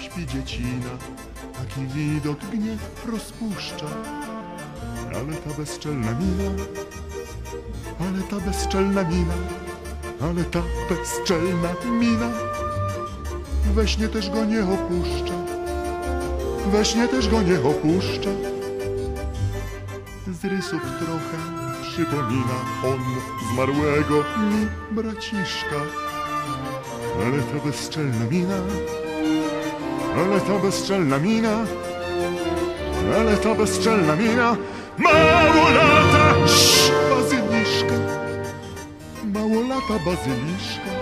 śpi dziecina, taki widok gniew rozpuszcza. Ale ta bezczelna mina, ale ta bezczelna mina, ale ta bezczelna mina, we śnie też go nie opuszcza, we śnie też go nie opuszcza. Z rysów trochę przypomina on zmarłego mi braciszka. Ale ta bezczelna mina, ale ta bezczelna mina, ale ta bezczelna mina, mało lata, Cii, bazyliszka, mało lata bazyliszka.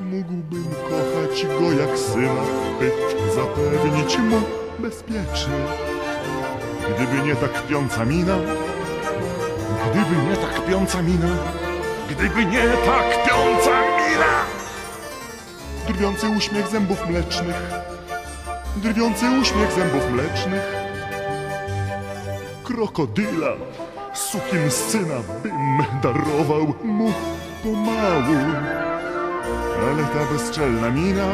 Mógłbym kochać go jak syna, byt zapewnić mu bezpieczny. Gdyby nie ta kpiąca mina, gdyby nie ta kpiąca mina, gdyby nie ta kpiąca mina! Drwiący uśmiech zębów mlecznych, drwiący uśmiech zębów mlecznych. Krokodyla, sukin syna bym darował mu pomału. Ale ta bezczelna mina,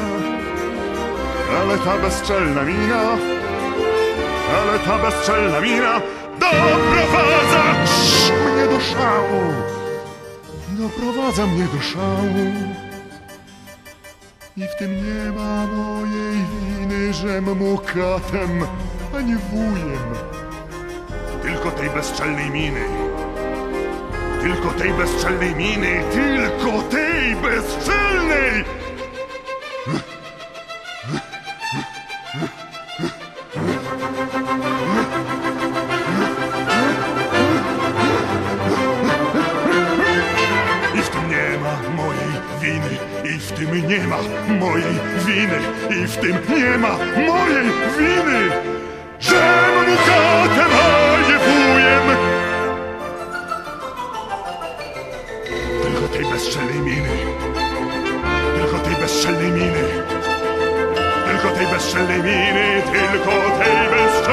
ale ta bezczelna mina, ale ta bezczelna mina doprowadza mnie do szału. Doprowadza mnie do szału. I w tym nie ma mojej winy, żem mu katem, a nie wujem. Tylko tej bezczelnej miny. Tylko tej bezczelnej miny, tylko tej bezczelnej! W tym nie ma mojej winy, i w tym nie ma mojej winy, że mu katem, a nie wujem. Tylko tej bezczelnej miny, tylko tej bezczelnej miny, tylko tej bezczelnej miny, tylko tej bezczelnej